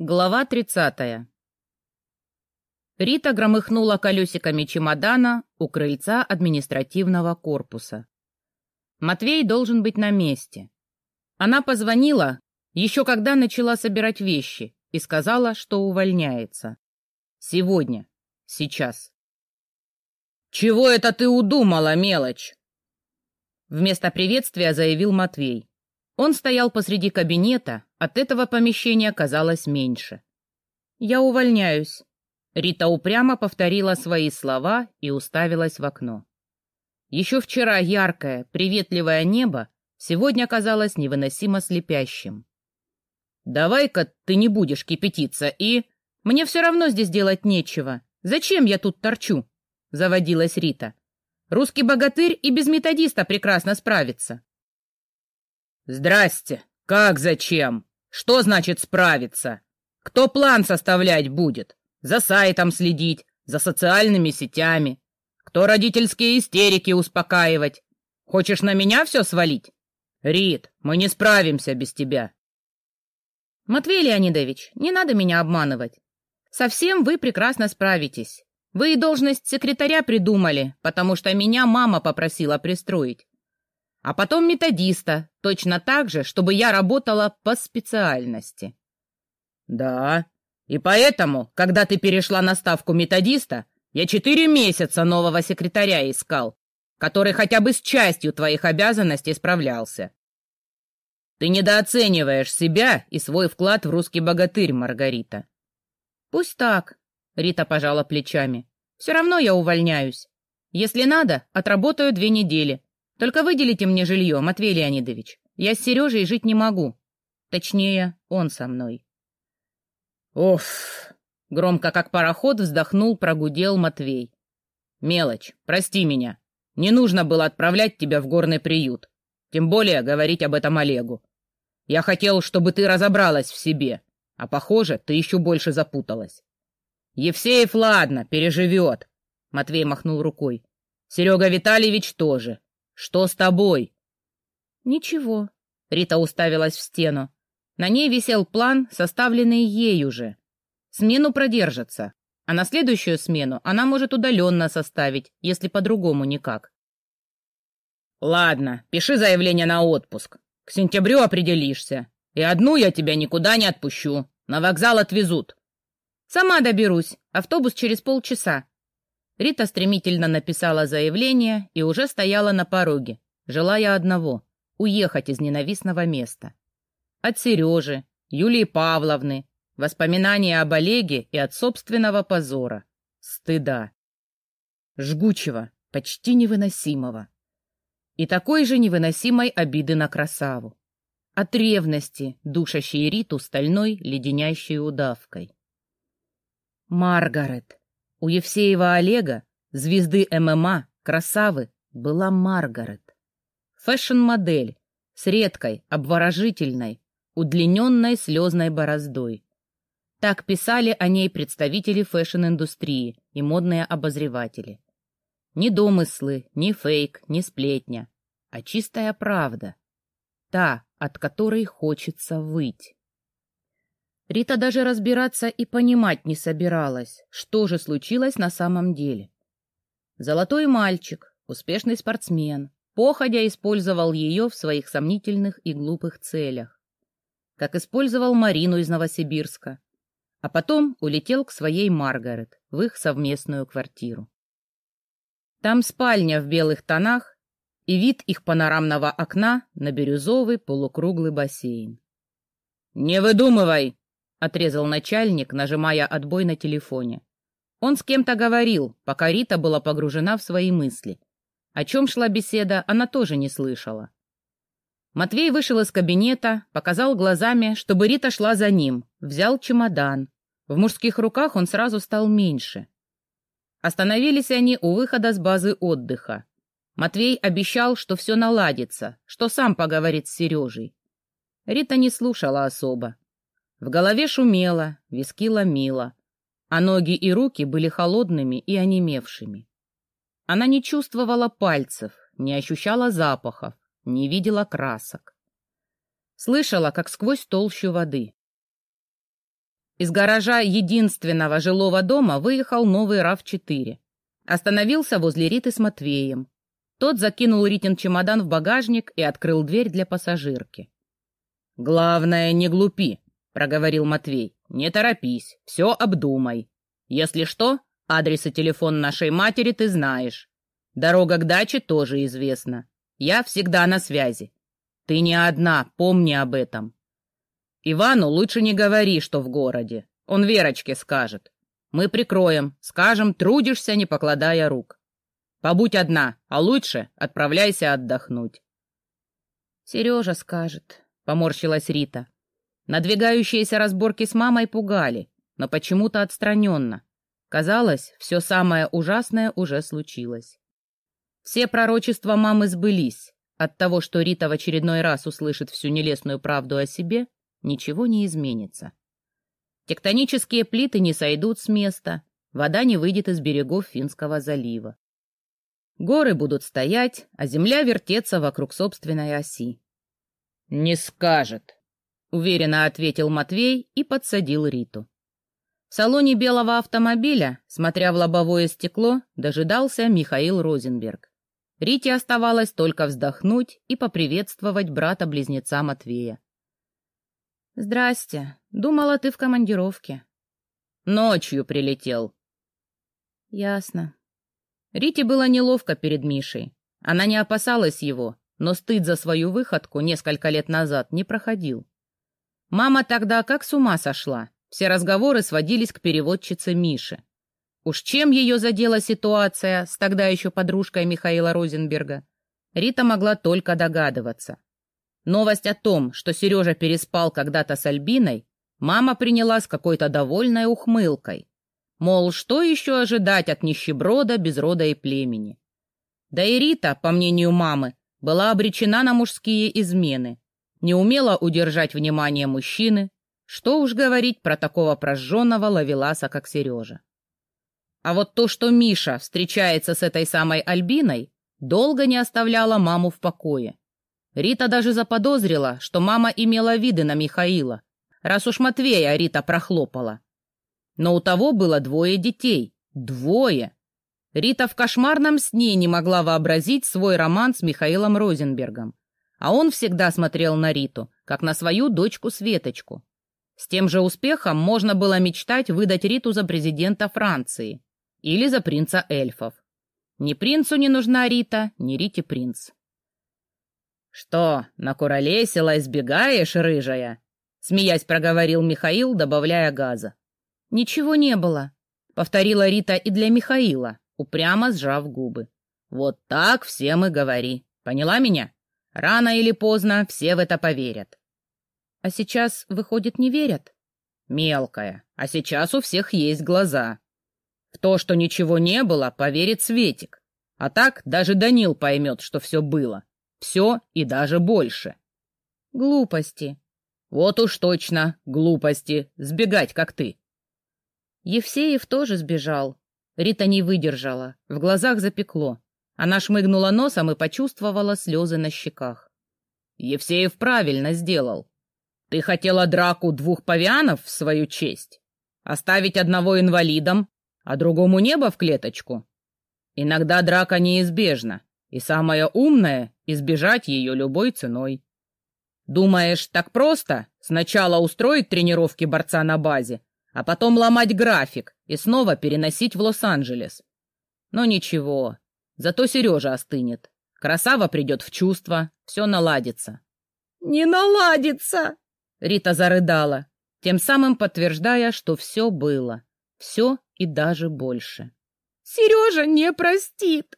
Глава тридцатая. Рита громыхнула колесиками чемодана у крыльца административного корпуса. Матвей должен быть на месте. Она позвонила, еще когда начала собирать вещи, и сказала, что увольняется. Сегодня. Сейчас. «Чего это ты удумала, мелочь?» Вместо приветствия заявил Матвей. Он стоял посреди кабинета, от этого помещения казалось меньше. «Я увольняюсь». Рита упрямо повторила свои слова и уставилась в окно. Еще вчера яркое, приветливое небо сегодня казалось невыносимо слепящим. «Давай-ка ты не будешь кипятиться и...» «Мне все равно здесь делать нечего. Зачем я тут торчу?» — заводилась Рита. «Русский богатырь и без методиста прекрасно справится». «Здрасте! Как зачем?» Что значит справиться? Кто план составлять будет? За сайтом следить, за социальными сетями? Кто родительские истерики успокаивать? Хочешь на меня все свалить? Рит, мы не справимся без тебя. Матвей Леонидович, не надо меня обманывать. Совсем вы прекрасно справитесь. Вы и должность секретаря придумали, потому что меня мама попросила пристроить а потом методиста, точно так же, чтобы я работала по специальности. Да, и поэтому, когда ты перешла на ставку методиста, я четыре месяца нового секретаря искал, который хотя бы с частью твоих обязанностей справлялся. Ты недооцениваешь себя и свой вклад в русский богатырь, Маргарита. Пусть так, Рита пожала плечами. Все равно я увольняюсь. Если надо, отработаю две недели, только выделите мне жилье, Матвей Леонидович. Я с Сережей жить не могу. Точнее, он со мной. Оф! Громко, как пароход, вздохнул, прогудел Матвей. Мелочь, прости меня. Не нужно было отправлять тебя в горный приют. Тем более говорить об этом Олегу. Я хотел, чтобы ты разобралась в себе, а, похоже, ты еще больше запуталась. Евсеев, ладно, переживет. Матвей махнул рукой. Серега Витальевич тоже. Что с тобой? Ничего. Рита уставилась в стену. На ней висел план, составленный ею же. Смену продержится, а на следующую смену она может удаленно составить, если по-другому никак. Ладно, пиши заявление на отпуск. К сентябрю определишься. И одну я тебя никуда не отпущу. На вокзал отвезут. Сама доберусь. Автобус через полчаса. Рита стремительно написала заявление и уже стояла на пороге, желая одного — уехать из ненавистного места. От Сережи, Юлии Павловны, воспоминания об Олеге и от собственного позора, стыда. Жгучего, почти невыносимого. И такой же невыносимой обиды на красаву. От ревности, душащей Риту стальной, леденящей удавкой. Маргарет. У Евсеева Олега, звезды ММА, красавы, была Маргарет. Фэшн-модель с редкой, обворожительной, удлиненной слезной бороздой. Так писали о ней представители фэшн-индустрии и модные обозреватели. Ни домыслы, ни фейк, ни сплетня, а чистая правда. Та, от которой хочется выть. Рита даже разбираться и понимать не собиралась, что же случилось на самом деле. Золотой мальчик, успешный спортсмен, походя использовал ее в своих сомнительных и глупых целях. Как использовал Марину из Новосибирска. А потом улетел к своей Маргарет в их совместную квартиру. Там спальня в белых тонах и вид их панорамного окна на бирюзовый полукруглый бассейн. «Не выдумывай!» — отрезал начальник, нажимая отбой на телефоне. Он с кем-то говорил, пока Рита была погружена в свои мысли. О чем шла беседа, она тоже не слышала. Матвей вышел из кабинета, показал глазами, чтобы Рита шла за ним, взял чемодан. В мужских руках он сразу стал меньше. Остановились они у выхода с базы отдыха. Матвей обещал, что все наладится, что сам поговорит с Сережей. Рита не слушала особо. В голове шумело, виски ломило, а ноги и руки были холодными и онемевшими. Она не чувствовала пальцев, не ощущала запахов, не видела красок. Слышала, как сквозь толщу воды. Из гаража единственного жилого дома выехал новый РАВ-4. Остановился возле Риты с Матвеем. Тот закинул Ритин чемодан в багажник и открыл дверь для пассажирки. «Главное, не глупи», — проговорил Матвей. «Не торопись, все обдумай. Если что, адрес и телефон нашей матери ты знаешь. Дорога к даче тоже известна. Я всегда на связи. Ты не одна, помни об этом. Ивану лучше не говори, что в городе. Он Верочке скажет. Мы прикроем, скажем, трудишься, не покладая рук. Побудь одна, а лучше отправляйся отдохнуть. Сережа скажет, поморщилась Рита. Надвигающиеся разборки с мамой пугали, но почему-то отстраненно. Казалось, все самое ужасное уже случилось. Все пророчества мамы сбылись. От того, что Рита в очередной раз услышит всю нелестную правду о себе, ничего не изменится. Тектонические плиты не сойдут с места, вода не выйдет из берегов Финского залива. Горы будут стоять, а земля вертеться вокруг собственной оси. «Не скажет», — уверенно ответил Матвей и подсадил Риту. В салоне белого автомобиля, смотря в лобовое стекло, дожидался Михаил Розенберг. Рите оставалось только вздохнуть и поприветствовать брата-близнеца Матвея. «Здрасте. Думала, ты в командировке». «Ночью прилетел». «Ясно». Рите было неловко перед Мишей. Она не опасалась его, но стыд за свою выходку несколько лет назад не проходил. Мама тогда как с ума сошла. Все разговоры сводились к переводчице Миши. Уж чем ее задела ситуация с тогда еще подружкой Михаила Розенберга, Рита могла только догадываться. Новость о том, что Сережа переспал когда-то с Альбиной, мама приняла с какой-то довольной ухмылкой. Мол, что еще ожидать от нищеброда без рода и племени? Да и Рита, по мнению мамы, была обречена на мужские измены, не умела удержать внимание мужчины, что уж говорить про такого прожженного ловеласа, как Сережа. А вот то, что Миша встречается с этой самой Альбиной, долго не оставляло маму в покое. Рита даже заподозрила, что мама имела виды на Михаила, раз уж Матвея Рита прохлопала. Но у того было двое детей. Двое! Рита в кошмарном сне не могла вообразить свой роман с Михаилом Розенбергом. А он всегда смотрел на Риту, как на свою дочку Светочку. С тем же успехом можно было мечтать выдать Риту за президента Франции. Или за принца эльфов. Ни принцу не нужна Рита, ни Рите принц. «Что, накуролесила, избегаешь, рыжая?» Смеясь, проговорил Михаил, добавляя газа. «Ничего не было», — повторила Рита и для Михаила, упрямо сжав губы. «Вот так всем и говори. Поняла меня? Рано или поздно все в это поверят». «А сейчас, выходит, не верят?» «Мелкая. А сейчас у всех есть глаза. В то, что ничего не было, поверит Светик. А так даже Данил поймет, что все было. Все и даже больше. Глупости. Вот уж точно, глупости. Сбегать, как ты. Евсеев тоже сбежал. Рита не выдержала. В глазах запекло. Она шмыгнула носом и почувствовала слезы на щеках. Евсеев правильно сделал. Ты хотела драку двух павианов в свою честь? Оставить одного инвалидом, а другому небо в клеточку? Иногда драка неизбежна, и самое умное — избежать ее любой ценой. Думаешь, так просто? Сначала устроить тренировки борца на базе, а потом ломать график и снова переносить в Лос-Анджелес. Но ничего, зато Сережа остынет. Красава придет в чувство, все наладится. «Не наладится!» — Рита зарыдала, тем самым подтверждая, что все было. Все и даже больше. Сережа не простит.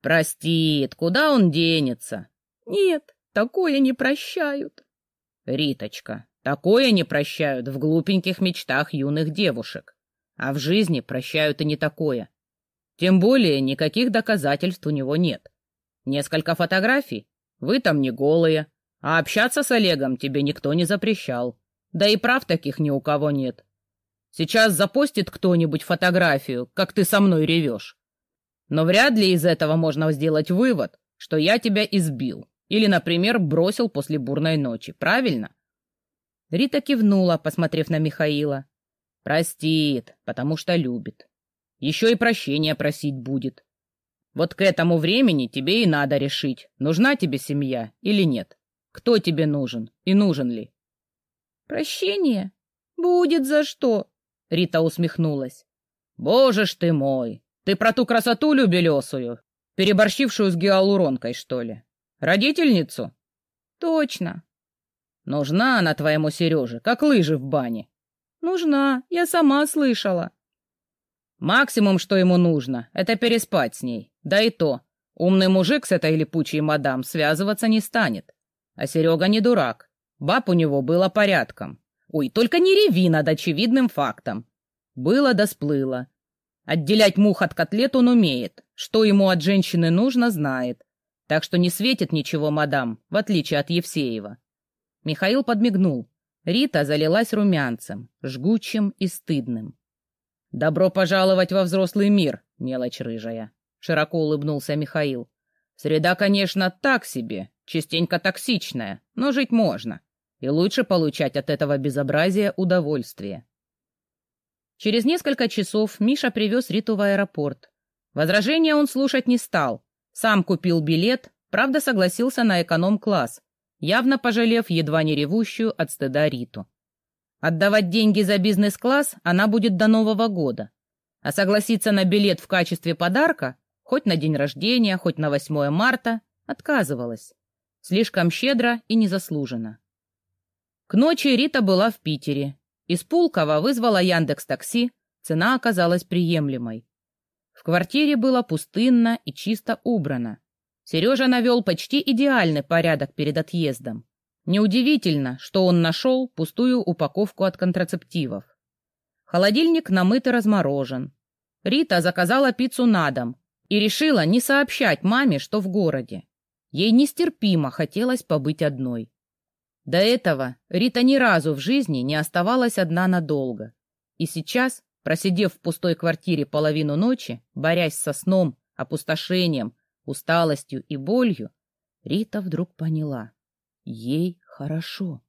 Простит, куда он денется? Нет, такое не прощают. Риточка, такое не прощают в глупеньких мечтах юных девушек. А в жизни прощают и не такое. Тем более никаких доказательств у него нет. Несколько фотографий. Вы там не голые. А общаться с Олегом тебе никто не запрещал. Да и прав таких ни у кого нет. Сейчас запостит кто-нибудь фотографию, как ты со мной ревешь. Но вряд ли из этого можно сделать вывод, что я тебя избил или, например, бросил после бурной ночи, правильно? Рита кивнула, посмотрев на Михаила. Простит, потому что любит. Еще и прощения просить будет. Вот к этому времени тебе и надо решить, нужна тебе семья или нет. Кто тебе нужен и нужен ли? Прощение? Будет за что? Рита усмехнулась. Боже ж ты мой! Ты про ту красоту любелесую, переборщившую с гиалуронкой, что ли? Родительницу? Точно. Нужна она твоему Сереже, как лыжи в бане. Нужна, я сама слышала. Максимум, что ему нужно, это переспать с ней. Да и то, умный мужик с этой липучей мадам связываться не станет. А Серега не дурак. Баб у него было порядком. Ой, только не реви над очевидным фактом. Было да сплыло. Отделять мух от котлет он умеет. Что ему от женщины нужно, знает. Так что не светит ничего мадам, в отличие от Евсеева. Михаил подмигнул. Рита залилась румянцем, жгучим и стыдным. «Добро пожаловать во взрослый мир, мелочь рыжая», — широко улыбнулся Михаил. «Среда, конечно, так себе, частенько токсичная, но жить можно, и лучше получать от этого безобразия удовольствие». Через несколько часов Миша привез Риту в аэропорт. Возражения он слушать не стал. Сам купил билет, правда согласился на эконом-класс, явно пожалев едва не ревущую от стыда Риту. Отдавать деньги за бизнес-класс она будет до Нового года, а согласиться на билет в качестве подарка, хоть на день рождения, хоть на 8 марта, отказывалась. Слишком щедро и незаслуженно. К ночи Рита была в Питере, из Пулково вызвала Яндекс Такси, цена оказалась приемлемой. В квартире было пустынно и чисто убрано. Сережа навел почти идеальный порядок перед отъездом. Неудивительно, что он нашел пустую упаковку от контрацептивов. Холодильник намыт и разморожен. Рита заказала пиццу на дом и решила не сообщать маме, что в городе. Ей нестерпимо хотелось побыть одной. До этого Рита ни разу в жизни не оставалась одна надолго. И сейчас, просидев в пустой квартире половину ночи, борясь со сном, опустошением, усталостью и болью, Рита вдруг поняла — ей хорошо.